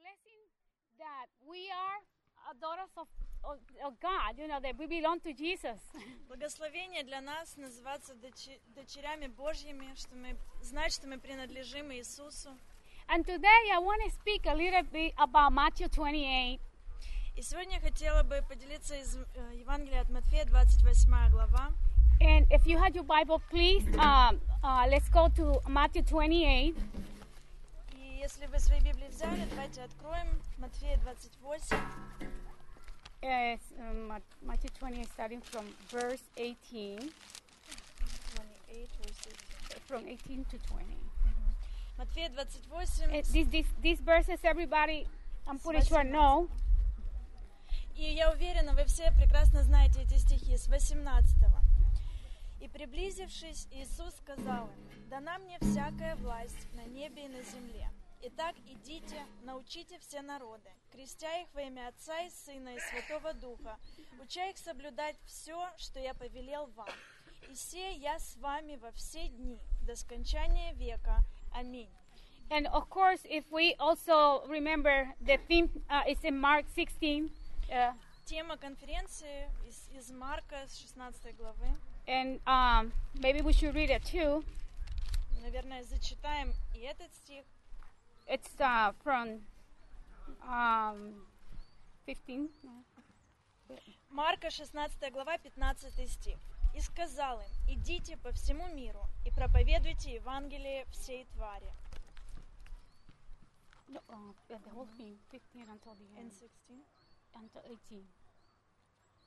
blessing that we are uh, daughters of, of, of God, you know, that we belong to Jesus. Благословение для нас называться дочи- дочерями Божьими, что мы знать, что мы принадлежим Иисусу. And today I want to speak a little bit about Matthew 28. И сегодня я хотела бы поделиться из э, Евангелия от Матфея, 28 глава. And if you have your Bible, please, um, uh, let's go to Matthew 28. Если вы свои Библии взяли, давайте откроем Матфея 28, Yes, um, Mat- Matthew 28, starting from verse 18, 28, verse 18. from 18 to 20. Матфея 28, Uh, these, these, these verses, everybody, I'm pretty sure know. И я уверена, вы все прекрасно знаете эти стихи с 18 «И приблизившись, Иисус сказал им, «Дана мне всякая власть на небе и на земле. Итак, идите, научите все народы, крестя их во имя Отца и Сына и Святого Духа, уча их соблюдать все, что я повелел вам. И се я с вами во все дни, до скончания века. Аминь». And of course, if we also remember the theme uh, is in Mark 16, uh, Тема конференции из, из Марка с 16 главы. and um, maybe we should read it too. Наверное, зачитаем и этот стих. It's uh, from um, 15. Марка, 16 глава, 15 стих. «И сказал им, идите по всему миру и проповедуйте Евангелие всей твари». No, uh, the the whole thing, 15 until the And end, 16, until 18.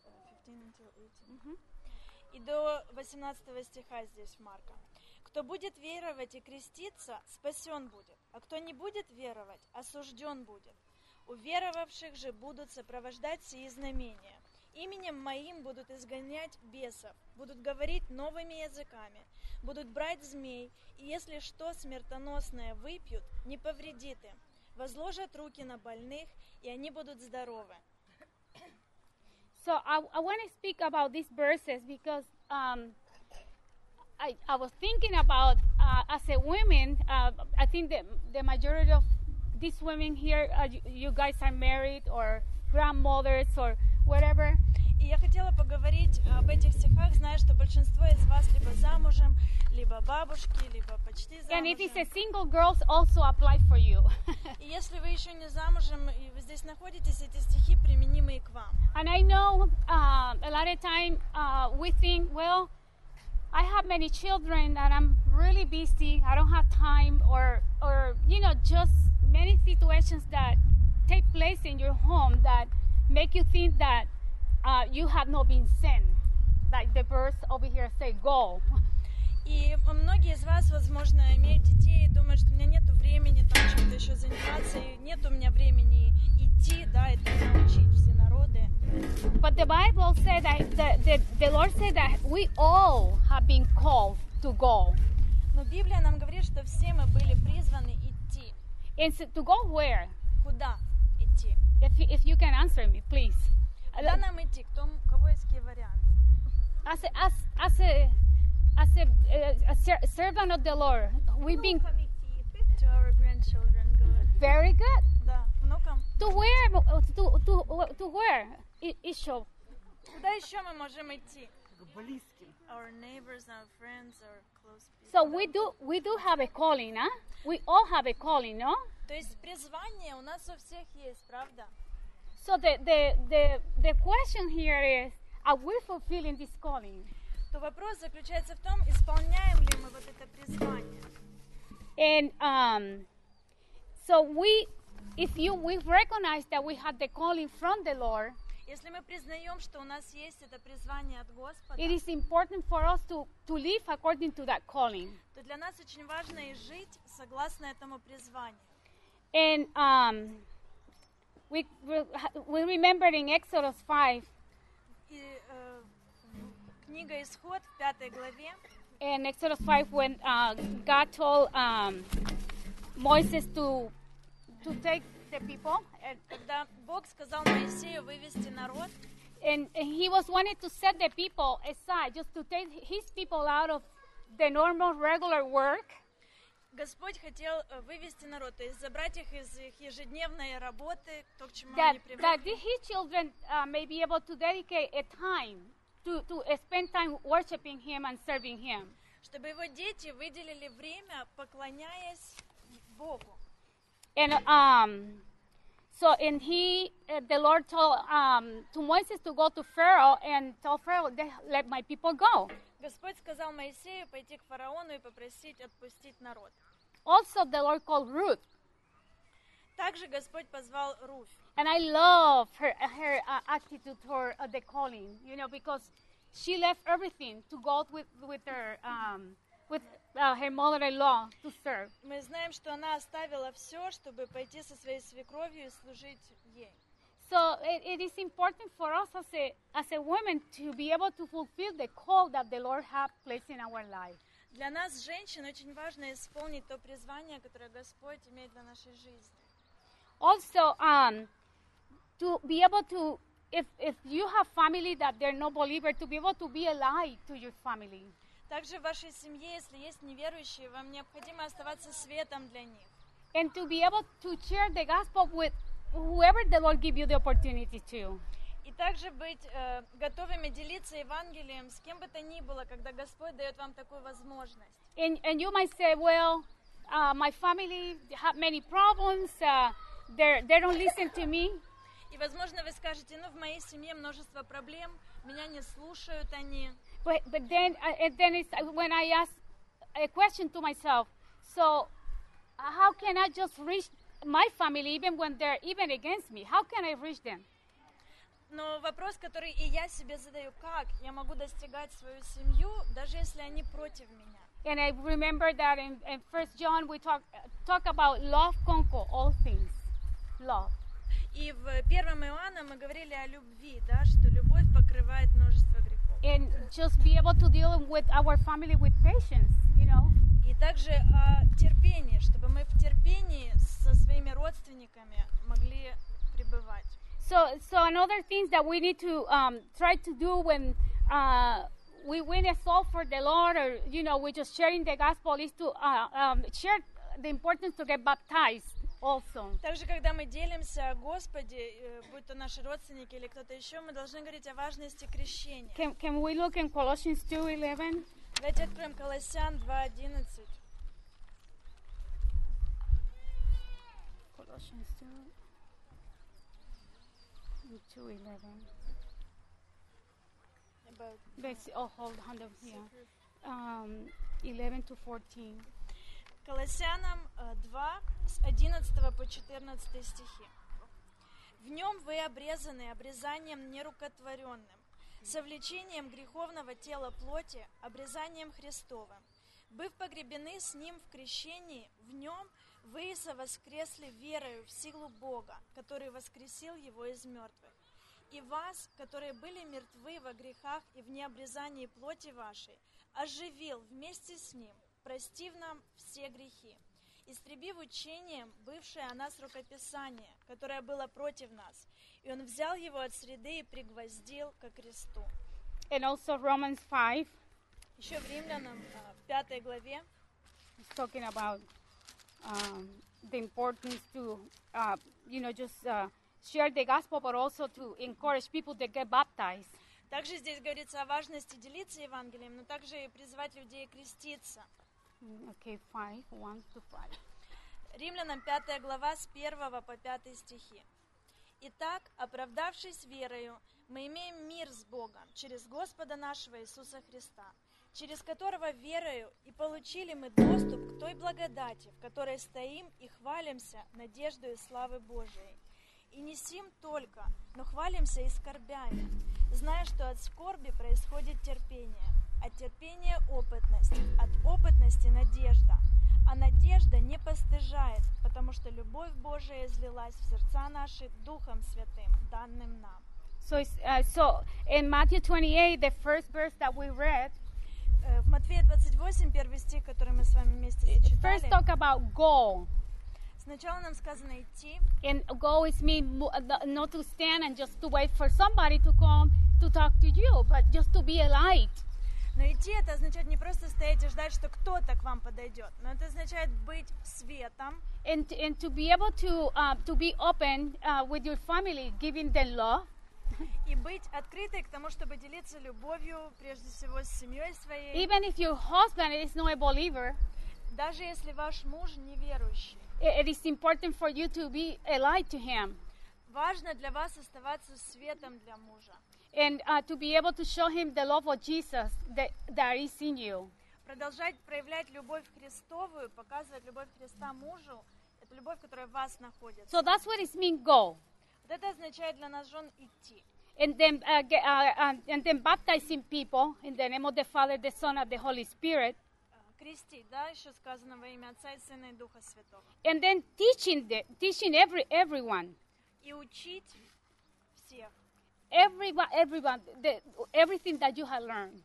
uh, 15 until 18. Mhm. И до 18 стиха здесь Марка. «Кто будет веровать и креститься, спасен будет, а кто не будет веровать, осужден будет. У веровавших же будут сопровождать сии знамения. Именем моим будут изгонять бесов, будут говорить новыми языками, будут брать змей, и если что смертоносное выпьют, не повредит им. Возложат руки на больных, и они будут здоровы». So I, I want to speak about these verses because um, I, I was thinking about uh, as a woman. Uh, I think that the majority of these women here, uh, you, you guys are married or grandmothers or whatever. И я хотела поговорить об этих стихах, зная, что большинство из вас либо замужем, либо бабушки, либо почти And if it's a замужем. single, girls also apply for you. И если вы еще не замужем, и вы здесь находитесь, эти стихи применимы и к вам. and I know uh, a lot of time uh, we think, well, I have many children and I'm really busy. I don't have time, or or you know, just many situations that take place in your home that make you think that uh, you have not been sent. Like the verse over here say, "Go." И многие из вас, возможно, имеют детей и думают, что у меня нет времени там чем-то еще заниматься, и нет у меня времени идти, да, и там научить все народы. But the Bible said that the, the, the Lord said that we all go. Но Библия нам говорит, что все мы были призваны идти. And so to go where? Куда идти? If you, if you can answer me, please. Куда нам идти? Кто, у кого есть какие варианты? As a, as, as a, as a, uh, a ser- servant of the Lord, we've been To our grandchildren, good. very good. Да, внукам. To where? uh, To, to, to where? I- Issue. Куда еще мы можем идти? Our neighbors, our friends, our close people. So we do we do have a calling, huh? We all have a calling, no? То есть призвание у нас у всех есть, правда? So the the the, the question here is, are we fulfilling this calling? То вопрос заключается в том, исполняем ли мы вот это призвание. And um, so we, if you we recognize that we have the calling from the Lord, Если мы признаем, что у нас есть это призвание от Господа, it is important for us to to live according to that calling. то для нас очень важно и жить согласно этому призванию. And um, we we we remember in Exodus five, И э, книга Исход в пятой главе, in Exodus five when uh, God told um, Moses to to take the people, and, когда Бог сказал Моисею вывести народ, and, and he was wanting to set the people aside, just to take his people out of the normal regular work Господь хотел э, вывести народ, то есть забрать их из их ежедневной работы, то, к чему that они that привыкли. his children uh, may be able to dedicate a time to to uh, spend time worshiping him and serving him. Чтобы его дети выделили время, поклоняясь Богу. And um, so and he, uh, the Lord told um, to Moses to go to Pharaoh and tell Pharaoh, "They- let my people go. Господь сказал Моисею пойти к фараону и попросить отпустить народ. Also, the Lord called Ruth, Также Господь позвал Руфь. and I love her her uh, attitude toward uh, the calling, you know, because she left everything to go with with her um, with uh, her mother-in-law to serve. Мы знаем, что она оставила все, чтобы пойти со своей свекровью и служить ей. So it, it is important for us as a as a woman to be able to fulfill the call that the Lord has placed in our life. Для нас, женщин, очень важно исполнить то призвание, которое Господь имеет для нашей жизни. Also, um, to be able to, if if you have family that they're not believer, to be able to be a light to your family. Также в вашей семье, если есть неверующие, вам необходимо оставаться светом для них. And to be able to share the gospel with whoever the Lord give you the opportunity to. И также быть э, готовыми делиться Евангелием с кем бы то ни было, когда Господь дает вам такую возможность. And and you might say, well, uh, my family have many problems. Uh, they they don't listen to me. И, возможно, вы скажете, ну, в моей семье множество проблем, меня не слушают они. But but then uh, and then it's uh, when I ask a question to myself. So uh, how can I just reach my family even when they're even against me? How can I reach them? Но вопрос, который и я себе задаю, как я могу достигать свою семью, даже если они против меня? And I remember that in, in First John we talk talk about love conquer all things. Love. И в 1 Иоанна мы говорили о любви, да, что любовь покрывает множество грехов. And just be able to deal with our family with patience, you know. И также о терпении, чтобы мы в терпении со своими родственниками могли пребывать. So, so another things that we need to um, try to do when uh, we win a soul for the Lord, or you know, we're just sharing the gospel, is to uh, um, share the importance to get baptized Also. Также, когда мы делимся о Господе, э, будь то наши родственники или кто-то еще, мы должны говорить о важности крещения. Can, can we look in Colossians 2:11? Давайте откроем Колоссян 2.11. Colossians 2. 2:11. About Let's oh hold on yeah. Um, 11 to 14. Колоссянам э, 2, с 11 по 14 стихи. В нем вы обрезаны обрезанием нерукотворенным, совлечением греховного тела плоти, обрезанием Христовым. Быв погребены с ним в крещении, в нем вы и совоскресли верою в силу Бога, который воскресил его из мертвых. И вас, которые были мертвы во грехах и в необрезании плоти вашей, оживил вместе с ним, простив нам все грехи, истребив учением бывшее о нас рукописание, которое было против нас, и он взял его от среды и пригвоздил ко кресту. And also Romans 5 Еще в Римлянам, а, в пятой главе, is talking about um, the importance to, uh, you know, just uh, share the gospel, but also to encourage people to get baptized. также здесь говорится о важности делиться Евангелием, но также и призвать людей креститься. Okay, 5, 1 to 5. Римлянам 5 глава с 1 по 5 стихи. Итак, оправдавшись верою, мы имеем мир с Богом через Господа нашего Иисуса Христа, через которого верою и получили мы доступ к той благодати, в которой стоим и хвалимся надеждой славы Божией. И не сим только, но хвалимся и скорбями, зная, что от скорби происходит терпение, от терпения опытность, от опытности надежда, а надежда не постыжает, потому что любовь Божия излилась в сердца наши Духом Святым, данным нам. So, uh, so in Matthew 28, the first verse that we read, Э, В Матфея 28, первый стих, который мы с вами вместе first зачитали, talk about go. сначала нам сказано идти, And go is mean uh, not to stand and just to wait for somebody to come to talk to you, but just to be a light. Но идти это означает не просто стоять и ждать, что кто-то к вам подойдет, но это означает быть светом and and to be able to uh, to be open uh, with your family, giving them love, и быть открытой к тому, чтобы делиться любовью, прежде всего, с семьей своей. even if your husband is not a believer. Даже если ваш муж неверующий. It is important for you to be a light to him Важно для вас оставаться светом для мужа. and uh, to be able to show him the love of Jesus that, that is in you. Продолжать проявлять любовь Христовую, показывать любовь Христа мужу. Это любовь, которая в вас находится. So that's what it means go. Вот это означает для нас жен идти. And then, uh, ge- uh, uh, and then baptizing people in the name of the Father, the Son, and the Holy Spirit. Э, Крестить, да, еще сказано во имя Отца и Сына и Духа Святого. And then teaching, the, teaching every, everyone, И учить всех everyone, everyone, the, everything that you have learned.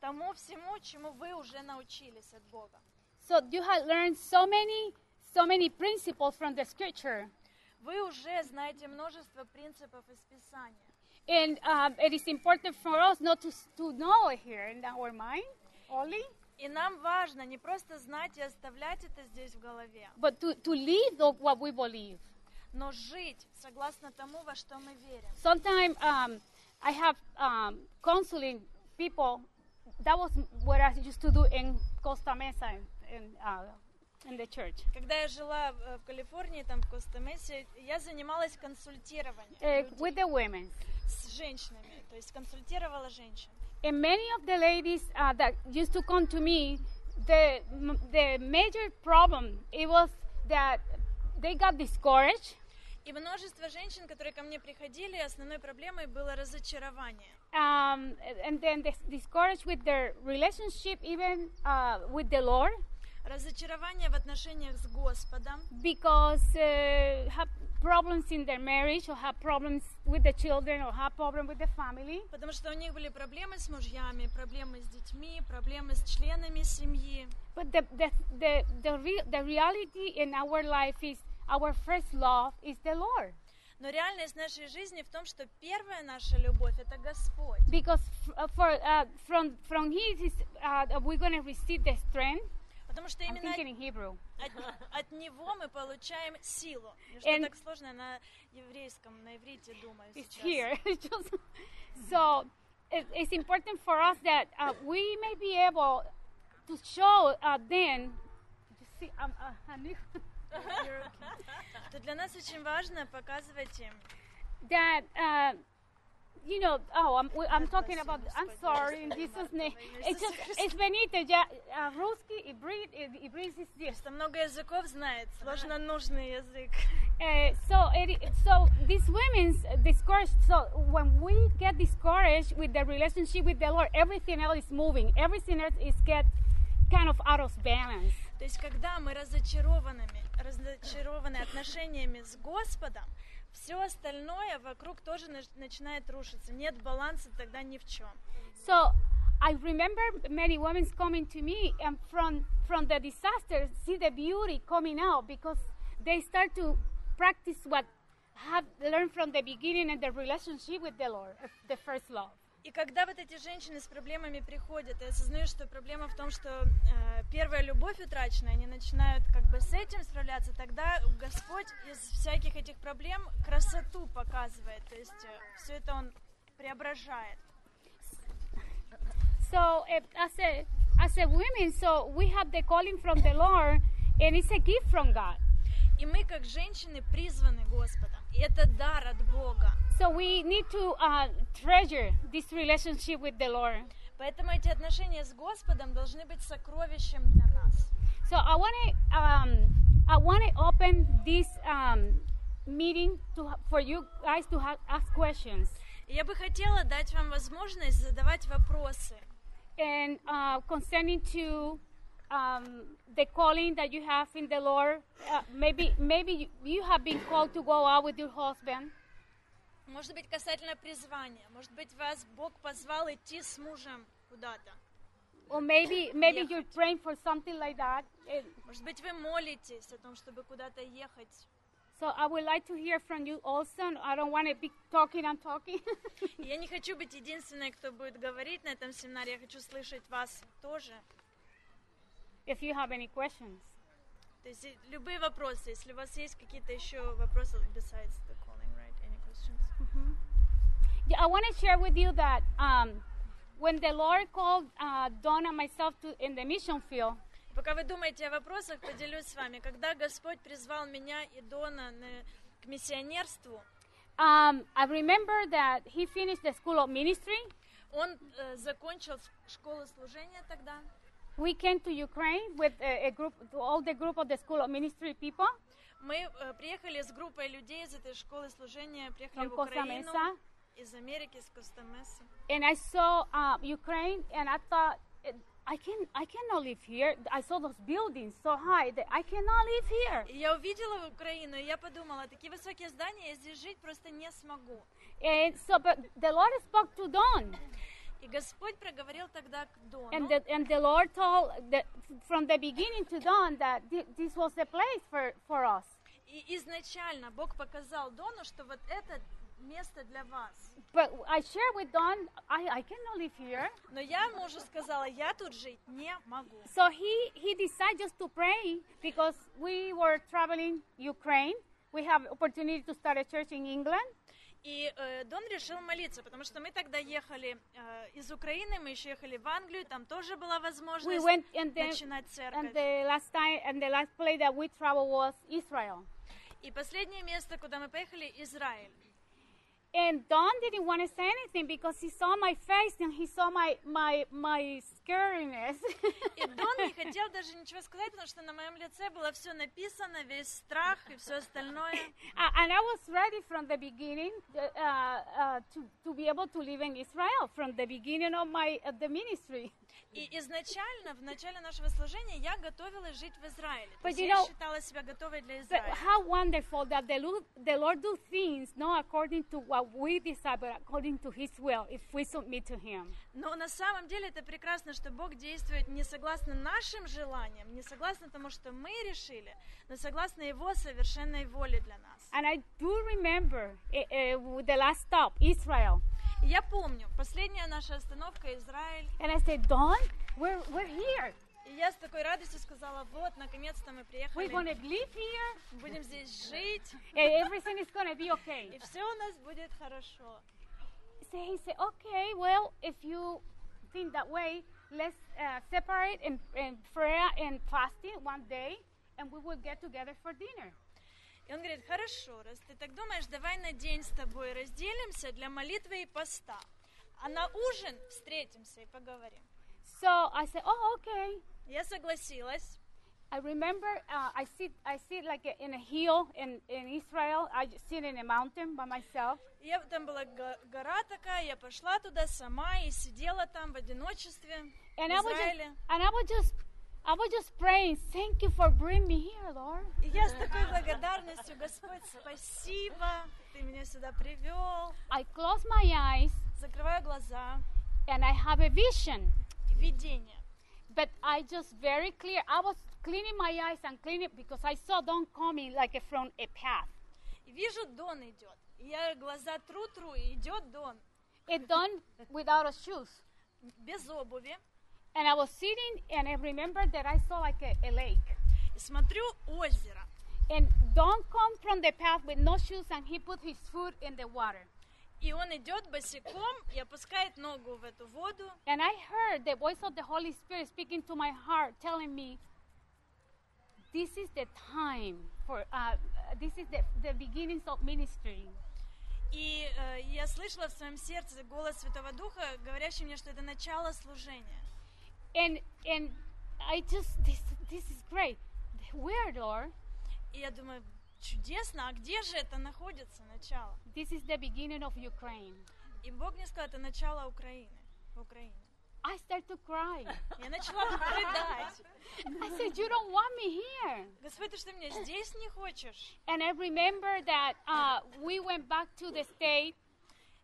тому всему, чему вы уже научились от Бога. So you have learned so many, so many principles from the Scripture, Вы уже знаете множество принципов из Писания. and um, it is important for us not to to know it here in our mind only, И нам важно не просто знать и оставлять это здесь в голове, but to to live the, what we believe. но жить согласно тому, во что мы верим. Sometimes um, I have um, counseling people. That was what I used to do in Costa Mesa in, in, uh, in the church. Когда я жила э, в Калифорнии, там в Коста-Месе, я занималась консультированием Uh, людей with the women. с женщинами, то есть консультировала женщин. And many of the ladies uh, that used to come to me, the, m- the major problem it was that they got discouraged И множество женщин, которые ко мне приходили, основной проблемой было разочарование. um, and then dis- discouraged with their relationship, even uh, with the Lord, Разочарование в отношениях с Господом, because uh, problems in their marriage or have problems with the children or have problem with the family. потому что у них были проблемы с мужьями, проблемы с детьми, проблемы с членами семьи. But the the the the, re- the reality in our life is our first love is the Lord. Но реальность нашей жизни в том, что первая наша любовь – это Господь. because f- uh, for uh, from from His is uh, we're gonna receive the strength. Потому что I'm именно от, от Него мы получаем силу. And- Что так сложно на еврейском, на иврите думаю It's сейчас. here. It's just- so it, it's important for us that uh, we may be able to show uh, then. You see, um, uh, для нас очень важно показывать им, that uh, you know. Oh, I'm we- I'm God talking bless you, about. I'm Господи, sorry in Господи, Jesus' Марта, name. во имя It's Иисуса just Христа. it's Benito. Yeah, uh, Ruski, Ibrid, Ibrid is this. что много языков знает, сложно нужный язык. Uh, so it, so these women's discouraged. So when we get discouraged with the relationship with the Lord, everything else is moving. Everything else is get kind of out of balance. То есть, когда мы разочарованными, разочарованы отношениями с Господом, все остальное вокруг тоже нач- начинает рушиться. Нет баланса тогда ни в чем. So I remember many women coming to me and from from the disaster see the beauty coming out because they start to practice what have learned from the beginning and the relationship with the Lord, uh, the first love. И когда вот эти женщины с проблемами приходят и осознают, что проблема в том, что э, первая любовь утрачена, они начинают как бы с этим справляться, тогда Господь из всяких этих проблем красоту показывает. То есть все это Он преображает. So uh, as a as a women, so we have the calling from the Lord, and it's a gift from God. И мы, как женщины, призваны Господом. И это дар от Бога. So we need to uh, treasure this relationship with the Lord. Поэтому эти отношения с Господом должны быть сокровищем для нас. So I want to um, I want to open this um, meeting to for you guys to ha- ask questions. Я бы хотела дать вам возможность задавать вопросы. And uh, concerning to um, the calling that you have in the Lord, uh, maybe maybe you, you have been called to go out with your husband. Может быть, касательно призвания. Может быть, вас Бог позвал идти с мужем куда-то. Or maybe maybe Ехать. you're praying for something like that. And Может быть, вы молитесь о том, чтобы куда-то ехать. So I would like to hear from you also. I don't want to be talking and talking. И Я не хочу быть единственной, кто будет говорить на этом семинаре. Я хочу слышать вас тоже. If you have any questions. То есть любые вопросы, если у вас есть какие-то еще вопросы besides the calling, right? Any questions? Yeah, I want to share with you that um, when the Lord called uh, Dawn and myself to in the mission field, Пока вы думаете о вопросах, поделюсь с вами. Когда Господь призвал меня и Дона на- к миссионерству, um, I remember that he finished the school of ministry. он э, закончил школу служения тогда. We came to Ukraine with a, a group, all the group of the school of ministry people Мы э, приехали с группой людей из этой школы служения, приехали from в Costa Украину Mesa, из Америки, из Коста-Меса. and I saw um, Ukraine, and I thought. eh, I can I cannot live here. I saw those buildings so high that I cannot live here. И я увидела Украину, и я подумала, такие высокие здания, я здесь жить просто не смогу. And so, but the Lord spoke to Dawn, И Господь проговорил тогда к Дону, and the, and the Lord told the, from the beginning to Dawn that thi- this was the place for, for us. и изначально Бог показал Дону, что вот это место для вас. But I shared with Dawn, I, I cannot live here. Но я мужу сказала, я тут жить не могу. So he, he decided just to pray because we were traveling Ukraine. We have opportunity to start a church in England. И э, Дон решил молиться, потому что мы тогда ехали э, из Украины, мы еще ехали в Англию, там тоже была We возможность went and then начинать and церковь. the last time and the last place that we traveled was Israel. И последнее место, куда мы поехали, Израиль. And Don didn't want to say anything because he saw my face and he saw my my my scariness. И Дон не хотел даже ничего сказать, потому что на моем лице было все написано, весь страх и все остальное. Uh, and I was ready from the beginning uh, uh, to, to be able to live in Israel from the beginning of my of the ministry. И изначально, в начале нашего служения, я готовилась жить в Израиле. But you я know- считала себя готовой для Израиля. how wonderful that the Lord, the Lord do things not according to what we decide, but according to His will, if we submit to Him. Но на самом деле это прекрасно, что Бог действует не согласно нашим желаниям, не согласно тому, что мы решили, но согласно Его совершенной воле для нас. And I do remember uh, the last stop, Israel. Я помню, последняя наша остановка Израиль. And I said, Don, we're, we're here. И я с такой радостью сказала, вот, наконец-то мы приехали. We're gonna live here. Будем здесь жить. And everything is gonna be okay. И все у нас будет хорошо. So he said, okay, well, if you think that way, let's uh, separate in, in prayer and fasting one day, and we will get together for dinner. И он говорит, хорошо, раз ты так думаешь, давай на день с тобой разделимся для молитвы и поста. А на ужин встретимся и поговорим. So I said, oh, okay. Я согласилась. I remember uh, I sit I sit like in a hill in, in Israel. I sit in a mountain by myself, Я, там была го- гора такая, я пошла туда сама и сидела там в одиночестве в and I was just and I was just I was just praying. Thank you for bringing me here, Lord. И я с такой благодарностью, Господь, спасибо, ты меня сюда привел. I close my eyes Закрываю глаза. and I have a vision. Видение. But I just very clear. I was cleaning my eyes and cleaning because I saw Don coming like a, from a path. И вижу, Дон идет. И я глаза тру-тру, и идет Дон. And Don without a shoes. Без обуви. And I was sitting and I remember that I saw like a, a lake. И смотрю озеро. And Don come from the path with no shoes and he put his foot in the water. И он идет босиком и опускает ногу в эту воду. And I heard the voice of the Holy Spirit speaking to my heart, telling me, "This is the time for. Uh, this is the, the beginnings of ministry." И э, я слышала в своем сердце голос Святого Духа, говорящий мне, что это начало служения. And and I just this this is great. Where, Lord? И я думаю, чудесно, а где же это находится, начало? This is the beginning of Ukraine. И Бог мне сказал, это начало Украины, в Украине. I start to cry. Я начала рыдать. I said, "You don't want me here." Господь, ты что, меня здесь не хочешь? And I remember that uh, we went back to the state И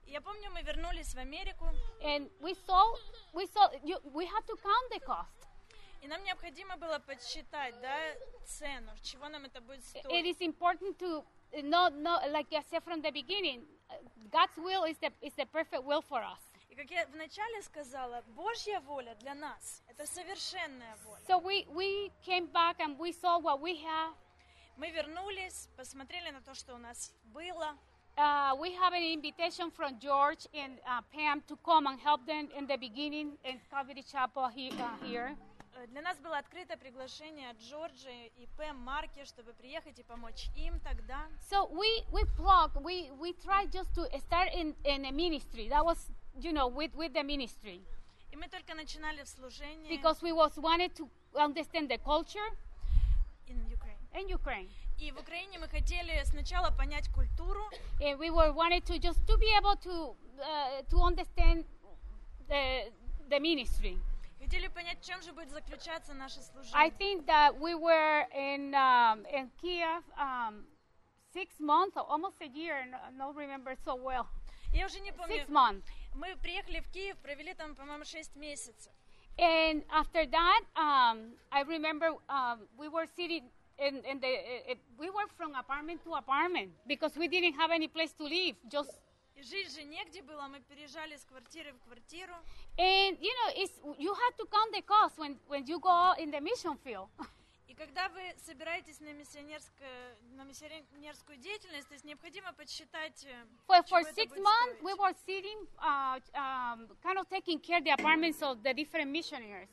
Я помню, мы вернулись в Америку, and we saw we saw you, we had to count the cost. и нам необходимо было подсчитать, да, цену, чего нам это будет It стоить. is important to no, no, like I said from the beginning, uh, God's will is the is the perfect will for us. И как я вначале сказала, Божья воля для нас – это совершенная воля. So we we came back and we saw what we have. Мы вернулись, посмотрели на то, что у нас было. Uh, we have an invitation from George and uh, Pam to come and help them in the beginning in Calvary Chapel he, uh, here. Э, Для нас было открыто приглашение от Джорджи и Пэм Марки, чтобы приехать и помочь им тогда. So we we plugged, we we tried just to start in in a ministry. That was you know with with the ministry И мы только начинали в служении because we was wanted to understand the culture in Ukraine. in Ukraine. И в Украине мы хотели сначала понять культуру, and we were wanted to just to be able to uh, to understand the the ministry. хотели понять, в чем же будет заключаться наше I служение. think that we were in um, in Kiev um, six months, or almost a year, and I don't remember so well. Я уже не помню. Six months, Мы приехали в Киев, провели там, по-моему, 6 месяцев. and after that, um, I remember um, we were sitting. In, in the, uh, uh, we were from apartment to apartment because we didn't have any place to live. Just И жить же негде было, мы переезжали с квартиры в квартиру. and you know, it's you have to count the cost when when you go out in the mission field. И когда вы собираетесь на, миссионерское, на миссионерскую деятельность, то есть необходимо подсчитать, э, For, чего for это six будет months, стоить. we were sitting, uh, um, kind of taking care of the apartments of the different missionaries.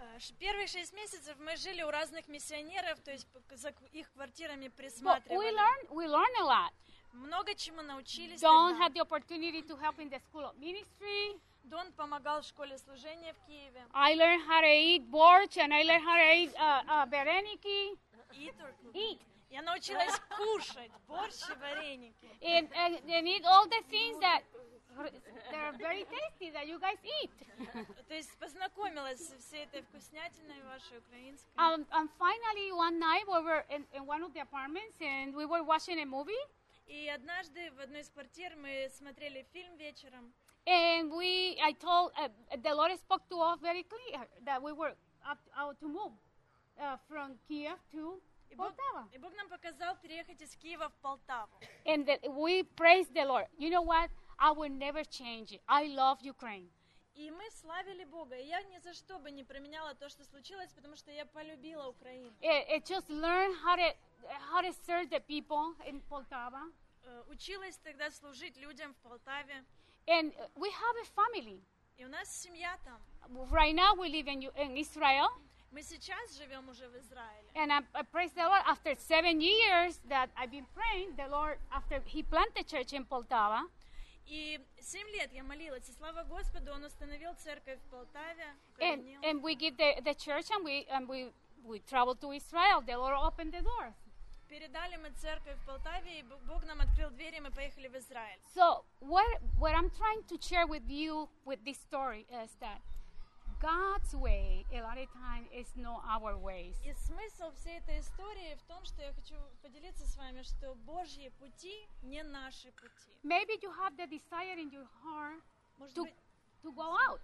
Э, ш- Первые шесть месяцев мы жили у разных миссионеров, то есть п- за к- их квартирами But we присматривали. learned, we learned a lot. Много чему научились. Don тогда. had the opportunity to help in the school of ministry. Дон помогал в школе служения в Киеве. I learned how to eat borsch and I learned how to eat uh, uh, bereniki. И только- Eat. Я научилась кушать борщ и вареники. And, and, and eat all the things that they're very tasty that you guys eat. То есть познакомилась со всей этой вкуснятиной вашей украинской. Um, and finally, one night we were in, in one of the apartments and we were watching a movie. И однажды в одной из квартир мы смотрели фильм вечером. And we, I told, uh, the Lord spoke to us very clear that we were up, out to move uh, from Kiev to И Бог, Poltava. и Бог нам показал переехать из Киева в Полтаву. And that we praise the Lord. You know what? I will never change it. I love Ukraine. И мы славили Бога. И я ни за что бы не променяла то, что случилось, потому что я полюбила Украину. It, it just learn how to how to serve the people in Poltava. Э, Училась тогда служить людям в Полтаве. And uh, we have a family. И у нас семья там. Right now we live in, U- in Israel. Мы сейчас живем уже в Израиле. And I, I praise the Lord. After seven years that I've been praying, the Lord, after He planted church in Poltava, И семь лет я молилась, и слава Господу, Он установил церковь в Полтаве, and, укоренил. and we give the, the church and we and we we travel to Israel. The Lord opened the doors. Передали мы церковь в Полтаве, и Б- Бог нам открыл двери, и мы поехали в Израиль. So what what I'm trying to share with you with this story is that God's way a lot of time is not our ways. И смысл всей этой истории в том, что я хочу поделиться с вами, что Божьи пути не наши пути. Maybe you have the desire in your heart Может to быть, to go out,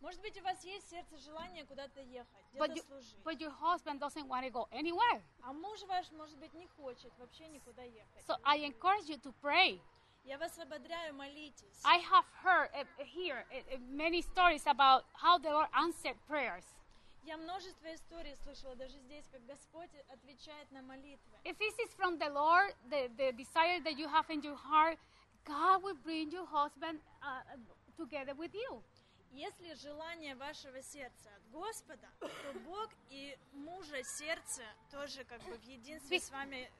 может быть, у вас есть в сердце желание куда-то ехать, but где-то you, служить. but your husband doesn't want to go anywhere. А муж ваш, может быть, не хочет вообще никуда ехать. So I encourage you to pray. Я вас ободряю, молитесь. I have heard uh, here uh, uh, many stories about how the Lord answered prayers. Я множество историй слышала даже здесь, как Господь отвечает на молитвы. If this is from the Lord, the, the desire that you have in your heart, God will bring your husband uh, together with you. Если желание вашего сердца от Господа, то Бог и мужа сердце тоже как бы в единстве Be- с вами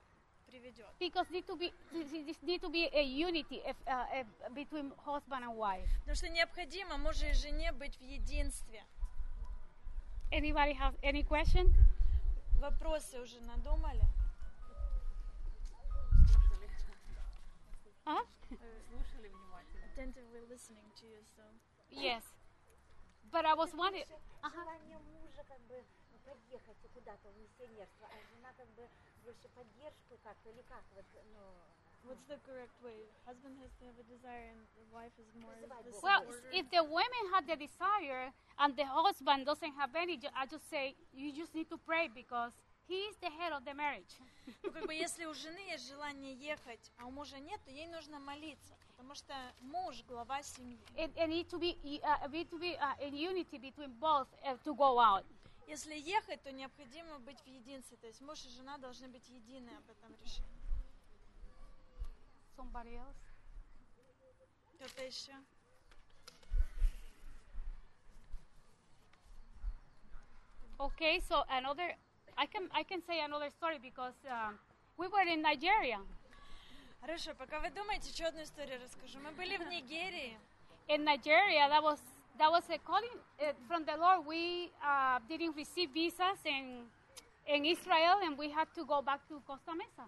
приведет. Because need to be this need to be a unity uh, uh, between husband and wife. Потому что необходимо мужу и жене быть в единстве. Anybody have any question? Вопросы уже надумали? Huh? Attentively listening to you, so. Yes. But I was wondering. Uh-huh. Желание мужа как бы подъехать куда-то в миссионерство, а жена как бы больше поддержку как-то или как вот, ну, What's the correct way? Husband has to have a desire and the wife is more Называй the Бога. Well, supporter. if the women have the desire and the husband doesn't have any, ju- I just say you just need to pray because he is the head of the marriage. Ну, как бы, если у жены есть желание ехать, а у мужа нет, то ей нужно молиться, потому что муж глава семьи. It, it need to be uh, need to be uh, in unity between both uh, to go out. Если ехать, то необходимо быть в единстве, то есть муж и жена должны быть едины об этом решении. Somebody else. Кто-то еще? Okay, so another, I can I can say another story because um, we were in Nigeria. Хорошо, пока вы думаете, еще одну историю расскажу. Мы были в Нигерии. In Nigeria, that was that was a calling uh, from the Lord. We uh, didn't receive visas in in Israel, and we had to go back to Costa Mesa.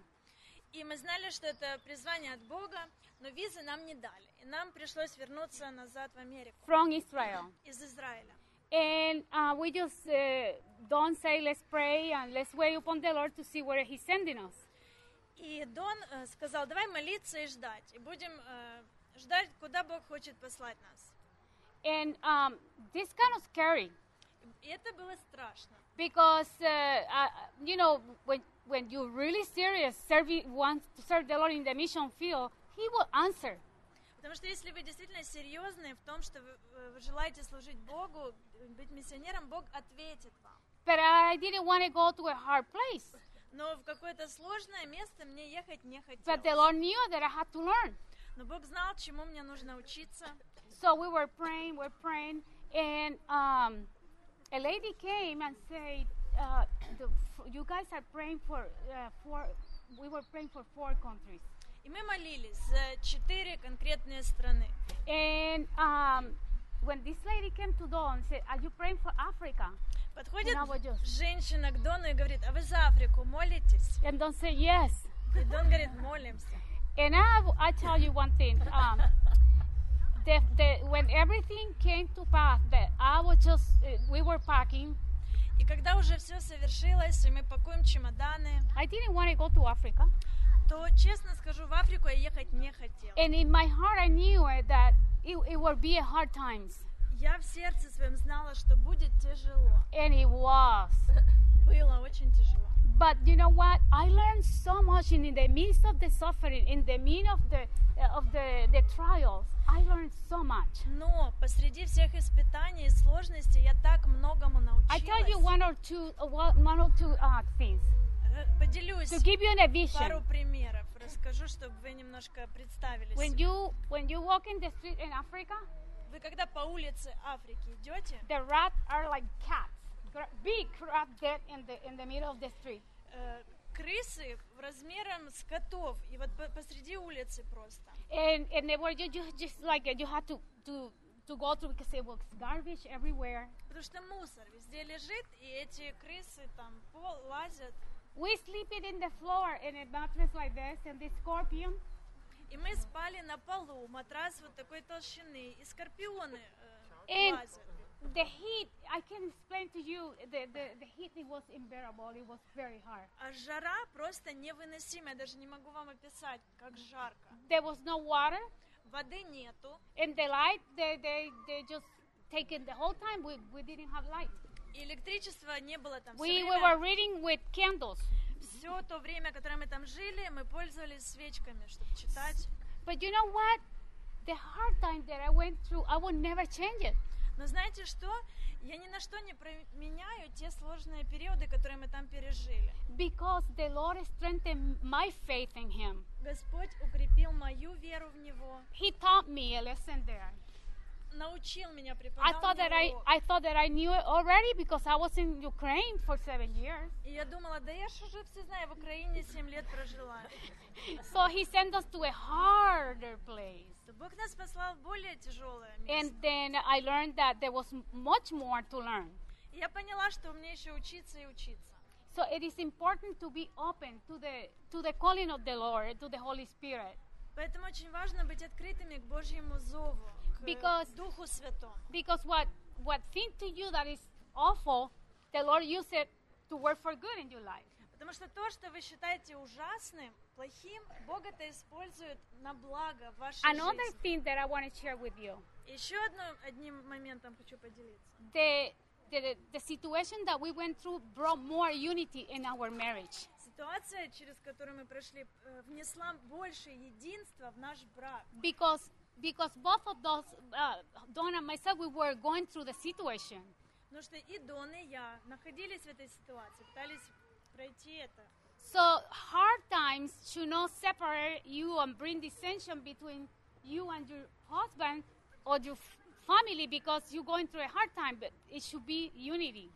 И мы знали, что это призвание от Бога, но визы нам не дали. И нам пришлось вернуться назад в Америку from Israel. из Израиля. And uh, we just uh, don't say, let's pray and let's wait upon the Lord to see where He's sending us. И Дон э, сказал, давай молиться и ждать. И будем э, ждать, куда Бог хочет послать нас. And um, this kind of scary это было страшно. because, uh, uh, you know, when, when you're really serious, serving, want to serve the Lord in the mission field, He will answer. Потому что если вы действительно серьезны в том, что вы, э, вы желаете служить Богу, быть миссионером, Бог ответит вам. But I didn't want to go to a hard place. Но в какое-то сложное место мне ехать не But the хотелось. Lord knew that I had to learn. Но Бог знал, чему мне нужно учиться. So we were praying, we're praying, and um, a lady came and said, uh, the, "You guys are praying for uh, for we were praying for four countries." И мы молились за четыре конкретные страны. And um, when this lady came to Don, said, "Are you praying for Africa?" Подходит женщина к Дону и говорит, "А вы за Африку молитесь?" And Don said, "Yes." И Дон говорит, "Молимся." And I, I tell you one thing. Um, the, the, when everything came to pass, that I was just, uh, we were packing. И когда уже все совершилось, и мы пакуем чемоданы, I didn't want to go to Africa. то, честно скажу, в Африку я ехать не хотела. And in my heart, I knew uh, that it, it would be a hard times, Я в сердце своем знала, что будет тяжело. and it was. Было очень тяжело. But you know what? I learned so much in, in the midst of the suffering, in the midst of the uh, of the, the trials. I learned so much. Но посреди всех испытаний и сложностей я так многому I tell you научилась. one or two, uh, one or two uh, things Э, Поделюсь to give you a vision. пару примеров. Расскажу, чтобы вы немножко представили When you when you walk in the street in Africa, Вы когда по улице Африки идете, the rats are like cats, gra- big rat dead in the in the middle of the street. э, крысы в размером с котов, и вот по- посреди улицы просто. and and they were you, you just like uh, you had to to to go through because it was garbage everywhere. Потому что мусор везде лежит, и эти крысы там пол лазят. We sleep it in the floor in a mattress like this, and the scorpion. И мы спали на полу, матрас вот такой толщины, и скорпионы э, And лазят. the heat, I can explain to you, the, the, the heat, it was unbearable. It was very hard. А жара просто невыносимая, я даже не могу вам описать, как жарко. There was no water, Воды нету, and the light, they, they, they just taken the whole time. We, we didn't have light. и электричества не было там. We, we were reading with candles. Все то время, которое мы там жили, мы пользовались свечками, чтобы читать. But you know what? The hard time that I went through, I would never change it. Но знаете что? Я ни на что не променяю те сложные периоды, которые мы там пережили. Because the Lord strengthened my faith in Him. Господь укрепил мою веру в Него, He taught me a lesson there. научил меня, I преподал thought мне that I, урок. I thought that I knew it already because I was in Ukraine for seven years. И я думала, да я ж уже все знаю, в Украине 7 лет прожила. So He sent us to a harder place. То Бог нас послал в более тяжелое And место. then I learned that there was m- much more to learn. И я поняла, что мне еще учиться и учиться. So it is important to be open to the to the calling of the Lord, to the Holy Spirit. Поэтому очень важно быть открытыми к Божьему зову, к Because- Духу Святому. Because what what seems to you that is awful, the Lord used it to work for good in your life. Потому что то, что вы считаете ужасным, плохим, Бог это использует на благо в вашей Another жизни. thing that I want to share with you. Еще одно, одним моментом хочу поделиться. The the, the situation that we went through brought more unity in our marriage. Ситуация, через которую мы прошли, э, внесла больше единства в наш брак. Because, because both of those, uh, Donna and myself, we were going through the situation. Потому что и Дон, и я находились в этой ситуации, пытались пройти это. So hard times should not separate you and bring dissension between you and your husband or your family because you're going through a hard time, but it should be unity.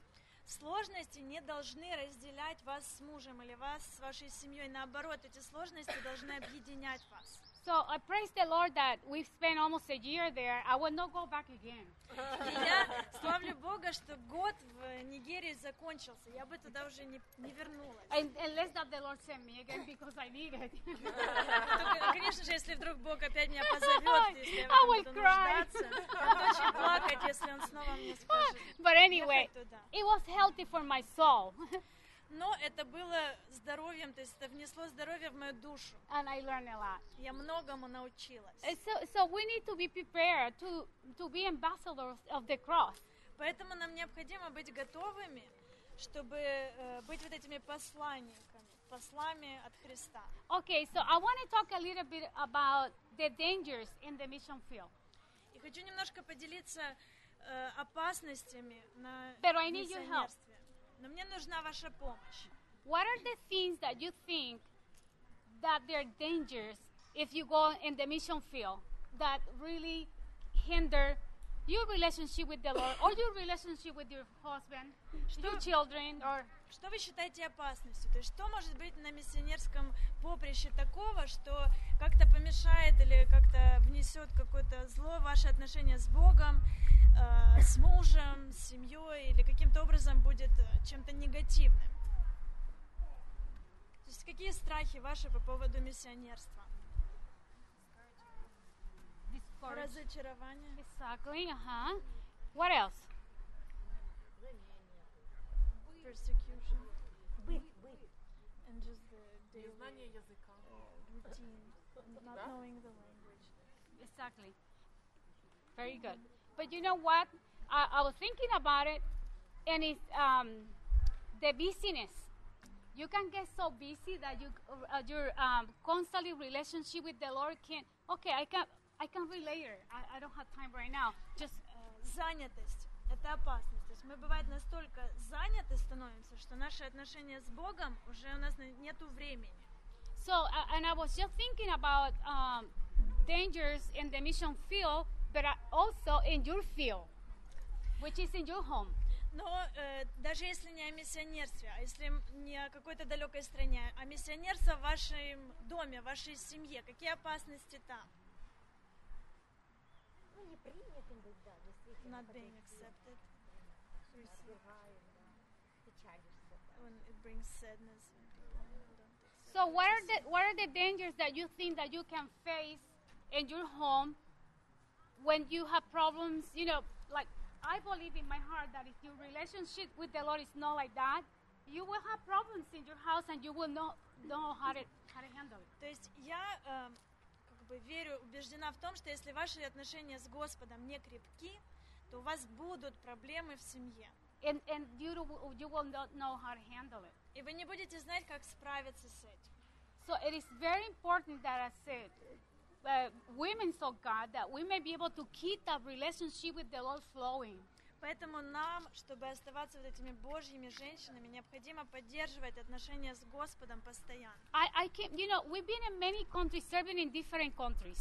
Сложности не должны разделять вас с мужем или вас с вашей семьей. Наоборот, эти сложности должны объединять вас. So I praise the Lord that we've spent almost a year there. I will not go back again. И я славлю Бога, что год в Нигерии закончился. Я бы туда уже не, не вернулась. And, unless that the Lord send me again because I need it. Только, конечно же, если вдруг Бог опять меня позовет, если я в I этом will буду cry. нуждаться, я буду очень плакать, если Он снова мне скажет. but anyway, ехать туда. it was healthy for my soul. Но это было здоровьем, то есть это внесло здоровье в мою душу. and I learned a lot. Я многому научилась. And so, so we need to be prepared to, to be ambassadors of the cross. Поэтому нам необходимо быть готовыми, чтобы э, быть вот этими посланниками, послами от Христа. Okay, so I want to talk a little bit about the dangers in the mission field. И хочу немножко поделиться э, опасностями на Pero I need your help. миссионерстве. Но мне нужна ваша помощь. What are the things that you think that they're dangers if you go in the mission field that really hinder your relationship with the Lord or your relationship with your husband, your children, or Что вы считаете опасностью? То есть что может быть на миссионерском поприще такого, что как-то помешает или как-то внесет какое-то зло в ваши отношения с Богом, э, с мужем, с семьей или каким-то образом будет э, чем-то негативным? То есть какие страхи ваши по поводу миссионерства? discourage. Разочарование? Exactly. Uh huh. What else? Persecution? Быт, быт. And just the daily Незнание языка. routine, not Да? knowing the language. Exactly. Very good. But you know what? I, I was thinking about it, and it's um, the busyness. You can get so busy that you uh, your um, constantly relationship with the Lord can. Okay, I can I can read later. I, I don't have time right now. Just Э, Занятость – это опасность. То есть мы, бывает, настолько заняты становимся, что наши отношения с Богом уже у нас на- нету времени. so, uh, and I was just thinking about um, dangers in the mission field, but uh, also in your field, which is in your home. Но э, даже если не о миссионерстве, а если не о какой-то далекой стране, а миссионерство в вашем доме, в вашей семье, какие опасности там? Ну, не принятым быть, да, действительно. Not being подойти, accepted. Отвергают, да. Печалишься, да. When it brings sadness. when people don't accept So it. what are the what are the dangers that you think that you can face in your home when you have problems? You know, like I believe in my heart that if your relationship with the Lord is not like that, you will have problems in your house and you will not know how to how to handle it. То есть я э, как Бы верю, убеждена в том, что если ваши отношения с Господом не крепки, то у вас будут проблемы в семье. And and you you will not know how to handle it. И вы не будете знать, как справиться с этим. So it is very important that I said, uh, women of God, that we may be able to keep that relationship with the Lord flowing. Поэтому нам, чтобы оставаться вот этими Божьими женщинами, необходимо поддерживать отношения с Господом постоянно. I, I can, you know, we've been in many countries, serving in different countries.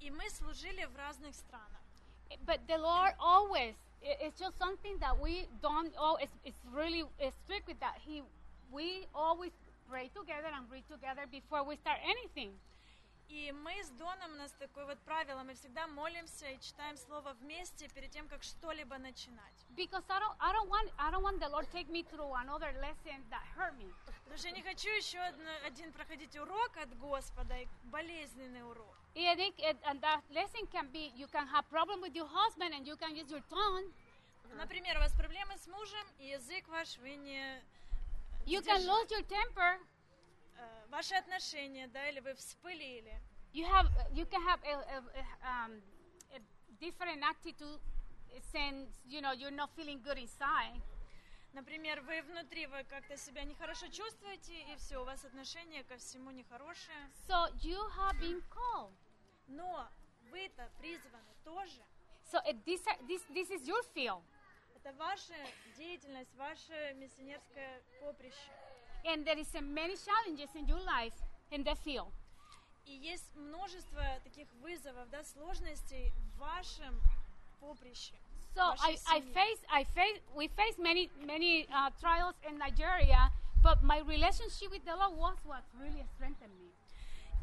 И мы служили в разных странах. But the Lord always, i- it's just something that we don't, oh, it's, it's really uh, strict with that. He, we always pray together and read together before we start anything. И мы с Доном, у нас такое вот правило, мы всегда молимся и читаем Слово вместе перед тем, как что-либо начинать. Because I don't, I don't want, I don't want the Lord take me through another lesson that hurt me. Потому что я не хочу еще одно- один проходить урок от Господа, и болезненный урок. And, it, it- and that lesson can be, you can have problem with your husband and you can use your tongue. Например, у вас проблемы с мужем, и язык ваш вы не... You can lose your temper. Э, Ваши отношения, да, или вы вспылили. You have, you can have a, a, a, um, a different attitude since you know you're not feeling good inside. Например, вы внутри, вы как-то себя нехорошо чувствуете, и все, у вас отношение ко всему нехорошее. So you have been called. Но вы-то призваны тоже. So this, this, this is your field. Это ваша деятельность, ваше миссионерское поприще. And there is uh, many challenges in your life in the field. И есть множество таких вызовов, да, сложностей в вашем поприще. So I, I face, I face, we face many, many uh, trials in Nigeria, but my relationship with the Lord was what really strengthened me.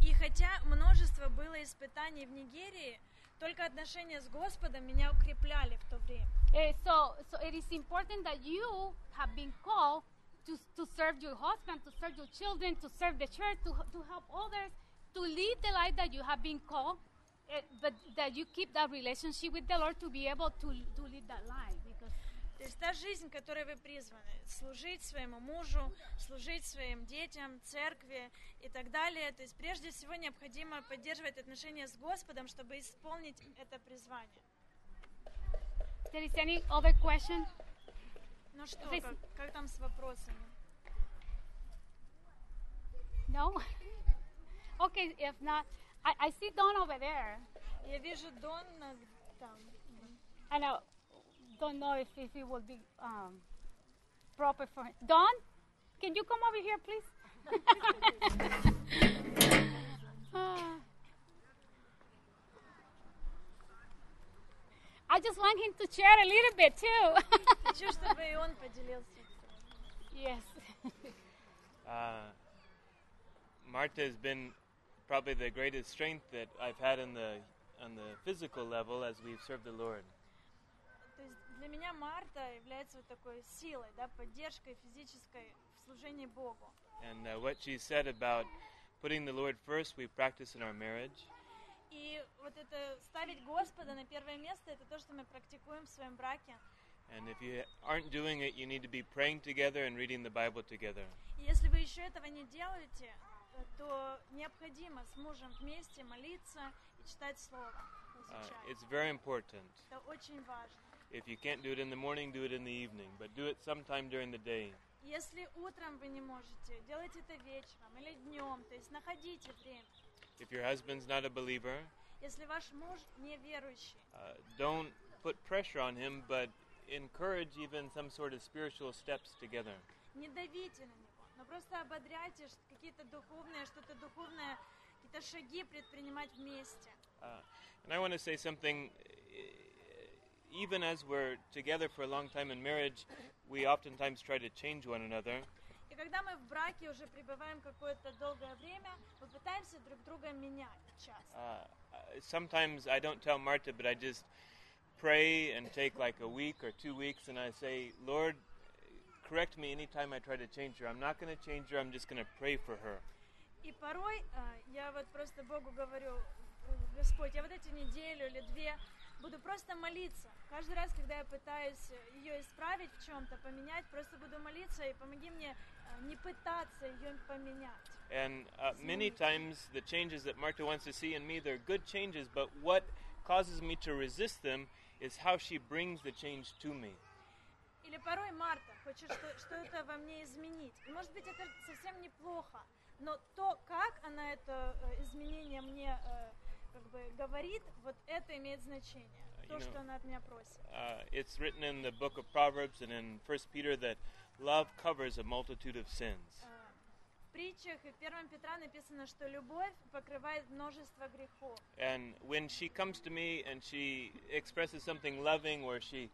И хотя множество было испытаний в Нигерии, только отношения с Господом меня укрепляли в то время. Uh, so, so it is important that you have been called to, to serve your husband, to serve your children, to serve the church, to, to help others, to live the life that you have been called, uh, but that you keep that relationship with the Lord to be able to, to live that life. Because То есть та жизнь, которой вы призваны, служить своему мужу, служить своим детям, церкви и так далее. То есть прежде всего необходимо поддерживать отношения с Господом, чтобы исполнить это призвание. there is any other question? Ну что, Здесь- как, как там с вопросами? No? okay, if not, I, I see Don over there. Я вижу Донна там. And I don't know if, if it will be um, proper for him. Don, can you come over here, please? Ah. I just want him to share a little bit too. Хочу, чтобы и он поделился. yes. Uh, Marta has been probably the greatest strength that I've had in the on the physical level as we've served the Lord. То есть для меня Марта является вот такой силой, да, поддержкой физической в служении Богу. And uh, what she said about putting the Lord first, we practice in our marriage. И вот это ставить Господа на первое место, это то, что мы практикуем в своем браке. And if you aren't doing it, you need to be praying together and reading the Bible together. Если вы еще этого не делаете, то необходимо с мужем вместе молиться и читать Слово. Uh, it's very important. Это очень важно. If you can't do it in the morning, do it in the evening, but do it sometime during the day. Если утром вы не можете, делайте это вечером или днем, то есть находите время. If your husband's not a believer, Если ваш муж неверующий, uh, don't put pressure on him, but encourage even some sort of spiritual steps together. не давите на него, но просто ободряйте ш- какие-то духовные, что-то духовное, какие-то шаги предпринимать вместе. Uh, and I want to say something. uh, Even as we're together for a long time in marriage, we oftentimes try to change one another. И когда мы в браке уже пребываем какое-то долгое время, мы пытаемся друг друга менять часто. Uh, uh, sometimes I don't tell Marta, but I just pray and take like a week or two weeks, and I say, Lord, correct me anytime I try to change her. I'm not going to change her. I'm just going to pray for her. И порой а, я вот просто Богу говорю, «Э, Господь, я вот эти неделю или две буду просто молиться. Каждый раз, когда я пытаюсь ее исправить в чем-то, поменять, просто буду молиться и помоги мне а, не пытаться ее поменять. And uh, many times the changes that Marta wants to see in me, they're good changes, but what causes me to resist them is how she brings the change to me. Или порой Марта хочет что- что-то во мне изменить. И может быть это совсем неплохо, но то, как она это э, изменение мне э, как бы говорит, вот это имеет значение. you То, know, что она от меня просит. Uh, it's written in the book of Proverbs and in First Peter that love covers a multitude of sins. Э, В притчах и в 1 Петра написано, что любовь покрывает множество грехов. And when she comes to me and she expresses something loving, or she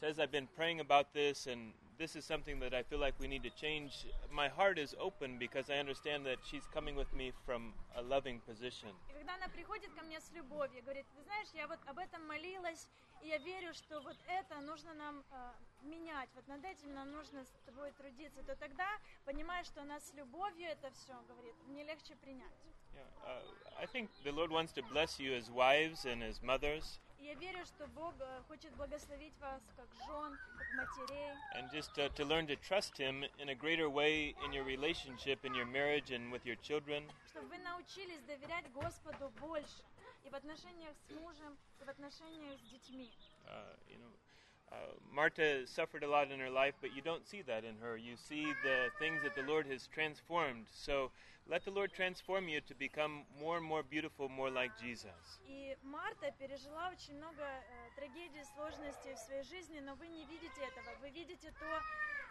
says, I've been praying about this and this is something that I feel like we need to change, my heart is open because I understand that she's coming with me from a loving position. И когда она приходит ко мне с любовью, говорит, ты знаешь, я вот об этом молилась, и я верю, что вот это нужно нам э, менять, вот над этим нам нужно с тобой трудиться, то тогда, понимая, что она с любовью это все говорит, мне легче принять. Yeah, uh, I think the Lord wants to bless you as wives and as mothers, И Я верю, что Бог э, хочет благословить вас как жен, как матерей, and just uh, to learn to trust Him in a greater way in your relationship, in your marriage, and with your children. чтобы вы научились доверять Господу больше. и в отношениях с мужем, и в отношениях с детьми. Uh, you know, uh, Marta suffered a lot in her life, but you don't see that in her. You see the things that the Lord has transformed. So let the Lord transform you to become more and more beautiful, more like Jesus. И Марта пережила очень много э, трагедий, сложностей в своей жизни, но вы не видите этого. Вы видите то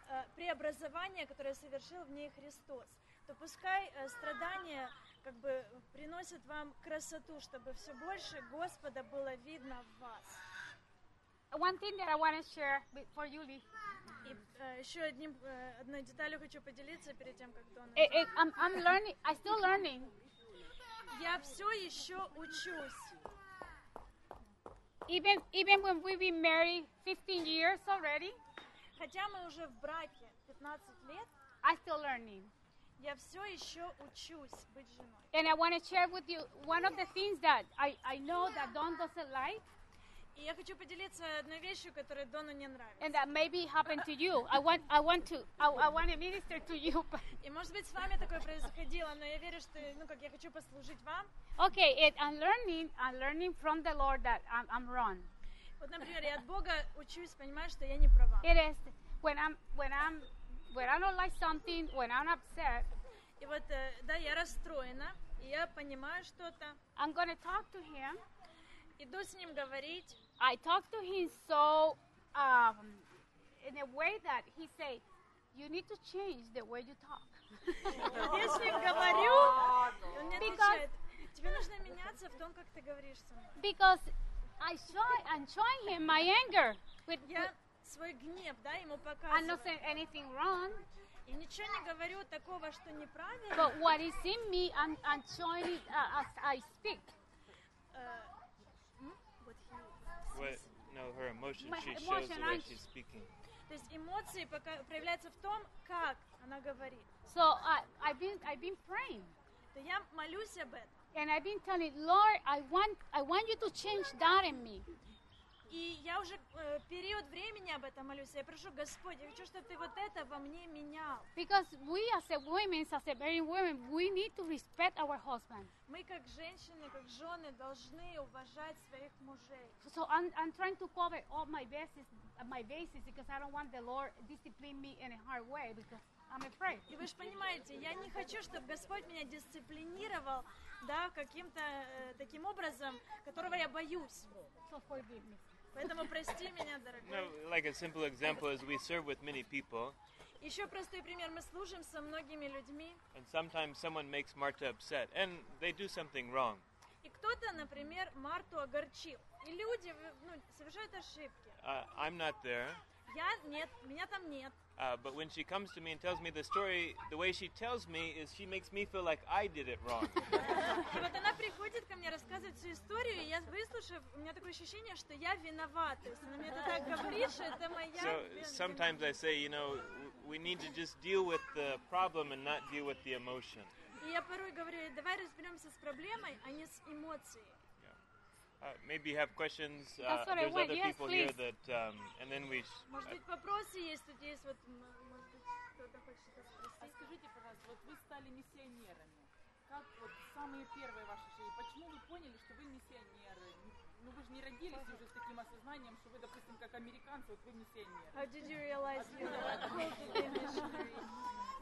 э, преобразование, которое совершил в ней Христос. То пускай э, страдания как бы приносят вам красоту, чтобы все больше Господа было видно в вас. One thing that I want to share with, for you, Lee. И э, еще одним, э, одной деталью хочу поделиться перед тем, как Дон. Eh, eh, I'm, I'm learning. I'm still learning. Я все еще учусь. Even even when we've been married 15 years already, Хотя мы уже в браке 15 лет, I'm still learning. я все еще учусь быть женой. And I want to share with you one of the things that I, I know that Don doesn't like, И я хочу поделиться одной вещью, которая Дону не нравится. and that maybe happened to you. I want I want to I, I want to minister to you. И может быть с вами такое происходило, но я верю, что, ну как я хочу послужить вам. okay, it, I'm learning. I'm learning from the Lord that I'm, I'm wrong. Вот, например, я от Бога учусь понимать, что я не права. It is when I'm when I'm when I don't like something, when I'm upset, И вот, э, да, я расстроена, и я понимаю что-то, I'm gonna talk to him. иду с ним говорить, I talk to him so um, in a way that he say, "You need to change the way you talk." я с ним говорю, и он мне Because- отвечает, тебе нужно меняться в том, как ты говоришь со мной. because I show I'm showing him my anger with, Я свой гнев, да, ему I'm not показываю. saying anything wrong, И ничего не говорю такого, что неправильно. but what is in me, I'm, I'm showing it uh, as I speak. Э, м? Вот he- What, no, her emotion, My she shows emotion, the way I'm- she's speaking. То есть эмоции пока проявляются в том, как она говорит. So I, I've been I've been praying То я молюсь об этом. and I've been telling Lord, I want I want you to change that in me. И я уже э, период времени об этом молюсь. Я прошу, Господь, я хочу, чтобы ты вот это во мне менял. Because we as a women, as a married women, we need to respect our husband. Мы, как женщины, как жены, должны уважать своих мужей. So I'm, I'm trying to cover all my bases, my bases because I don't want the Lord discipline me in a hard way because I'm afraid. И вы же понимаете, я не хочу, чтобы Господь меня дисциплинировал, да, каким-то э, таким образом, которого я боюсь. So forgive me. Поэтому прости меня, No, дорогой. like a simple example is we serve with many people, Еще простой пример. Мы служим со многими людьми, and sometimes someone makes Marta upset, and they do something wrong. и кто-то, например, Марту огорчил. И люди ну, совершают ошибки. Uh, I'm not there, Я нет, меня там нет. uh, but when she comes to me and tells me the story, the way she tells me is she makes me feel like I did it wrong. И вот она приходит ко мне, рассказывает всю историю, и я, выслушав, у меня такое ощущение, что я виновата. То есть она мне это так говорит, что это моя so вина. sometimes I say, you know, w- we need to just deal with the problem and not deal with the emotion. И я порой говорю, давай разберемся с проблемой, а не с эмоцией. Uh, maybe you have questions. Uh, That's what I there's want. other Yes, people here please. that, um, and then we. Sh- Может быть, вопросы есть тут есть, вот, м, может быть, кто-то хочет что-то А спросить. скажите, пожалуйста, вот вы стали миссионерами. Как вот самые первые ваши шаги? Почему вы поняли, что вы миссионеры? Ну вы же не родились уже с таким осознанием, что вы, допустим, как американцы, вот вы миссионеры. How did you realize you were called to be a missionary?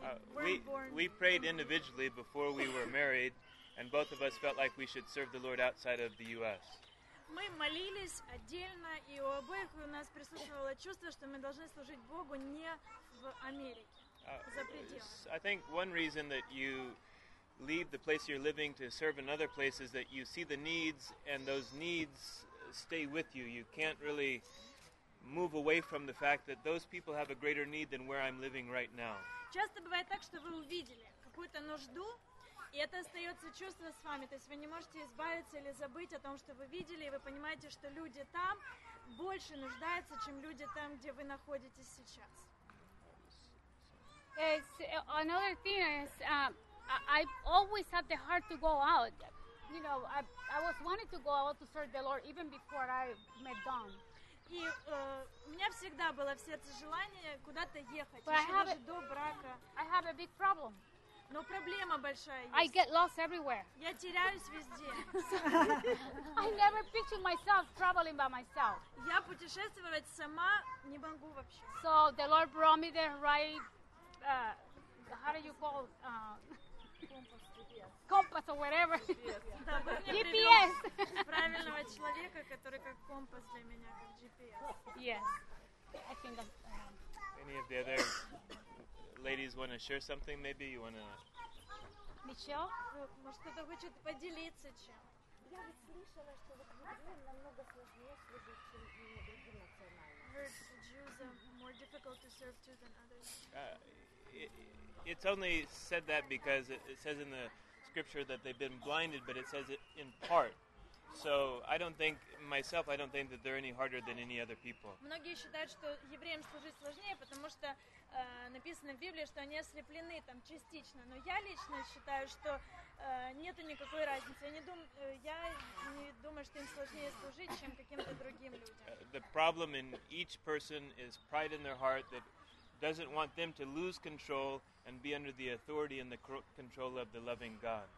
Uh, Weren't we born- we prayed individually before we were married, and both of us felt like we should serve the Lord outside of the U.S. Мы молились отдельно, и у обоих у нас присутствовало чувство, что мы должны служить Богу не в Америке. Uh, За пределами. I think one reason that you leave the place you're living to serve in other places that you see the needs, and those needs stay with you. You can't really move away from the fact that those people have a greater need than where I'm living right now. Часто бывает так, что вы увидели какую-то нужду, и это остается чувство с вами. То есть вы не можете избавиться или забыть о том, что вы видели, и вы понимаете, что люди там больше нуждаются, чем люди там, где вы находитесь сейчас. It's, uh, another thing is um, I, always had the heart to go out. You know, I, I was wanting to go out to serve the Lord even before I met Don. И э, у меня всегда было в сердце желание куда-то ехать, But еще даже it- до брака. I have a big problem. Но проблема большая I есть. get lost everywhere. Я теряюсь везде. I never picture myself traveling by myself. Я путешествовать сама не могу вообще. So the Lord brought me the right, uh, how do you call, uh, compass or whatever. Да, Бог мне привел GPS. правильного человека, который как компас для меня, как GPS. yes. I think that's, uh, Any of the other ladies want to share something? Maybe you want to. Michelle? Э, Может, кто-то хочет поделиться чем? Я вот слышала, что вот евреям намного сложнее служить, чем и другим национальностям. Heard Jews are more difficult to serve to than others. Uh, it, it's only said that because it, it says in the scripture that they've been blinded, but it says it in part. So I don't think myself. I don't think that they're any harder than any other people. Многие считают, что евреям служить сложнее, потому что э, написано в Библии, что они ослеплены там частично. Но я лично считаю, что э, нету никакой разницы. Я не, дум, э, я не думаю, что им сложнее служить, чем каким-то другим людям. Uh, the problem in each person is pride in their heart that doesn't want them to lose control and be under the authority and the control of the loving God.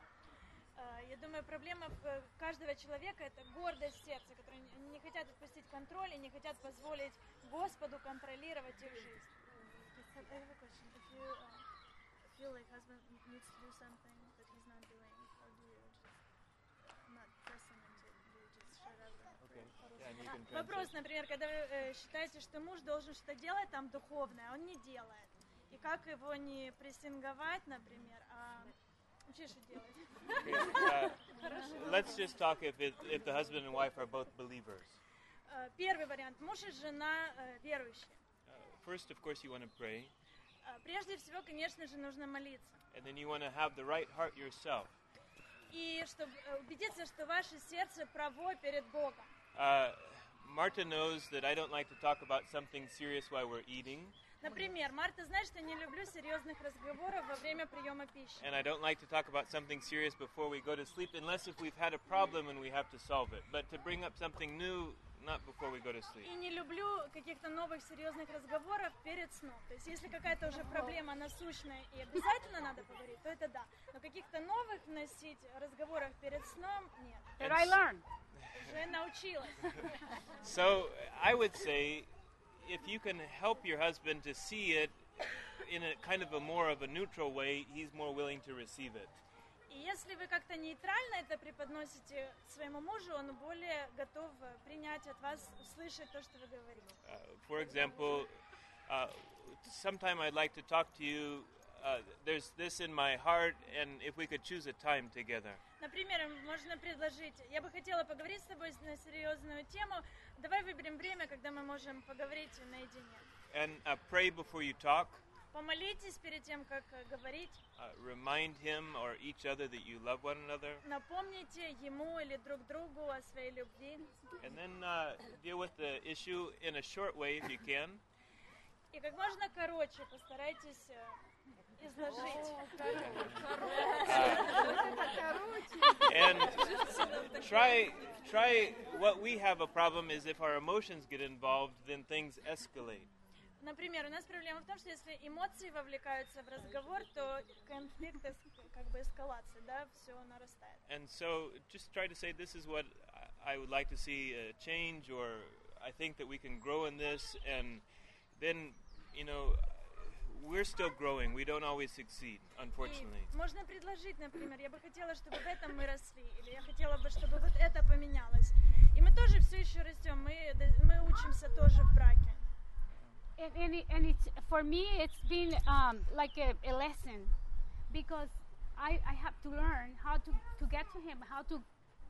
Э, Я думаю, проблема каждого человека это гордость сердца, которые не хотят отпустить контроль и не хотят позволить Господу контролировать их жизнь. I have a question. If you uh, feel like husband needs to do something that he's not doing, how do you just not press him into it? Do you just shut up and Okay. Yeah, and you can Вопрос, например, когда вы э, считаете, что муж должен что-то делать там духовное, а он не делает. И как его не прессинговать, например, а вообще что делать? Okay, uh, let's just talk if it, if the husband and wife are both believers. Э, Первый вариант. Муж и жена э, верующие. Uh, first, of course, you want to pray, Э, Прежде всего, конечно же, нужно молиться. and then you want to have the right heart yourself. И чтобы э, убедиться, что ваше сердце право перед Богом. Uh, Marta knows that I don't like to talk about something serious while we're eating, Например, Марта знает, что не люблю серьезных разговоров во время приема пищи. and I don't like to talk about something serious before we go to sleep, unless if we've had a problem and we have to solve it. But to bring up something new, not before we go to sleep. И не люблю каких-то новых серьезных разговоров перед сном. То есть, если какая-то уже проблема насущная и обязательно надо поговорить, то это да. Но каких-то новых вносить разговоров перед сном нет. That I learned. Уже научилась. So I would say, if you can help your husband to see it in a kind of a more of a neutral way, he's more willing to receive it. И если вы как-то нейтрально это преподносите своему мужу, он более готов принять от вас, услышать то, что вы говорите. Uh, for example, uh, sometime I'd like to talk to you. Uh, there's this in my heart, and if we could choose a time together. Например, можно предложить, я бы хотела поговорить с тобой на серьезную тему, давай выберем время, когда мы можем поговорить наедине. And uh, pray before you talk. Помолитесь перед тем, как э, говорить. Uh, remind him or each other that you love one another. Напомните ему или друг другу о своей любви. And then uh, deal with the issue in a short way if you can. И как можно короче постарайтесь э, изложить. and try try what we have a problem is if our emotions get involved then things escalate Например, у нас проблема в том, что если эмоции вовлекаются в разговор, то конфликт, как бы эскалация, да, все нарастает. and so just try to say this is what I- would like to see a change or i think that we can grow in this and then you know we're still growing we don't always succeed unfortunately И можно предложить, например, я бы хотела, чтобы в этом мы росли, или я хотела бы, чтобы вот это поменялось. И мы тоже все еще растем, мы, мы учимся тоже в браке. And, and, it, and it's for me, it's been um, like a, a lesson because I, I have to learn how to, to get to him, how to,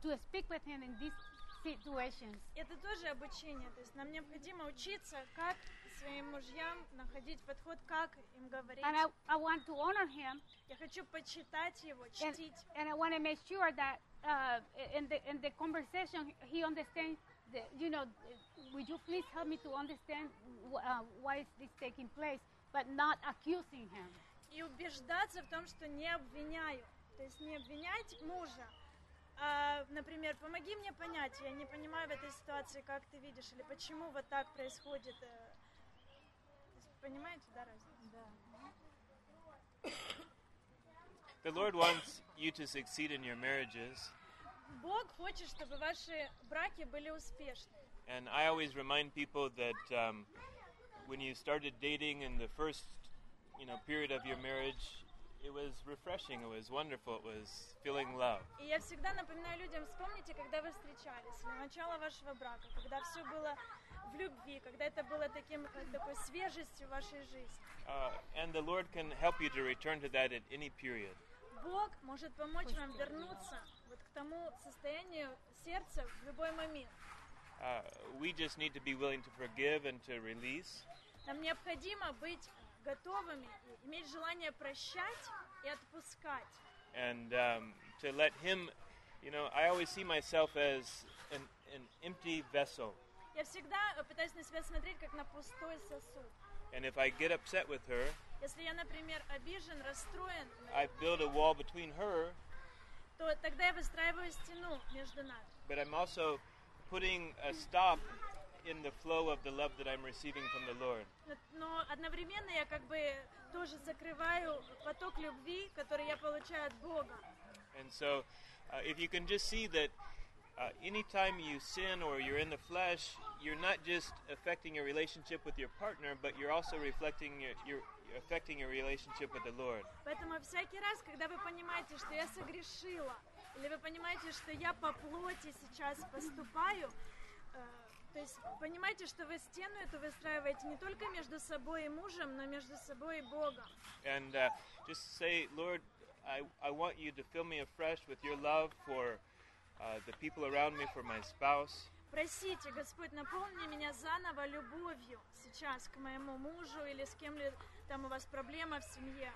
to speak with him in these situations. Это тоже обучение, то есть нам необходимо учиться, как своим мужьям находить подход, как им говорить. And I, I want to honor him, Я хочу почитать его, and, чтить. and I want to make sure that uh, in, the, in the conversation he understands, the, you know, would you please help me to understand uh, why is this taking place, but not accusing him. И убеждаться в том, что не обвиняю. То есть не обвинять мужа, а, например, помоги мне понять, я не понимаю в этой ситуации, как ты видишь, или почему вот так происходит. э. Понимаете, да, разницу? The Lord wants you to succeed in your marriages, Бог хочет, чтобы ваши браки были успешны. and I always remind people that um, when you started dating in the first, you know, period of your marriage, it was refreshing. It was wonderful. It was feeling love. И я всегда напоминаю людям, вспомните, когда вы встречались, или начало вашего брака, когда все было в любви, когда это было таким, э, такой свежестью в вашей жизни. Uh, and the Lord can help you to return to that at any period. Бог может помочь вам вернуться вот к тому состоянию сердца в любой момент. Uh, we just need to be willing to forgive and to release. Нам необходимо быть готовыми, и иметь желание прощать и отпускать. and um, to let him you know i always see myself as an, an empty vessel Я всегда э, пытаюсь на себя смотреть как на пустой сосуд. and if i get upset with her Если я, например, обижен, расстроен, i build a wall between her то тогда я выстраиваю стену между нами. but i'm also putting a stop in the flow of the love that i'm receiving from the lord Но- Но одновременно я как бы тоже закрываю поток любви, который я получаю от Бога. and so uh, if you can just see that uh, anytime you sin or you're in the flesh you're not just affecting your relationship with your partner but you're also reflecting your, your you're affecting your relationship with the lord Поэтому всякий раз, когда вы понимаете, что я согрешила, или вы понимаете, что я по плоти сейчас поступаю, э, то есть понимаете, что вы стену эту выстраиваете не только между собой и мужем, но между собой и Богом. and uh, just say, Lord, I, I want you to fill me afresh with your love for uh, the people around me, for my spouse. Просите, Господь, наполни меня заново любовью сейчас к моему мужу или с кем ли там у вас проблема в семье.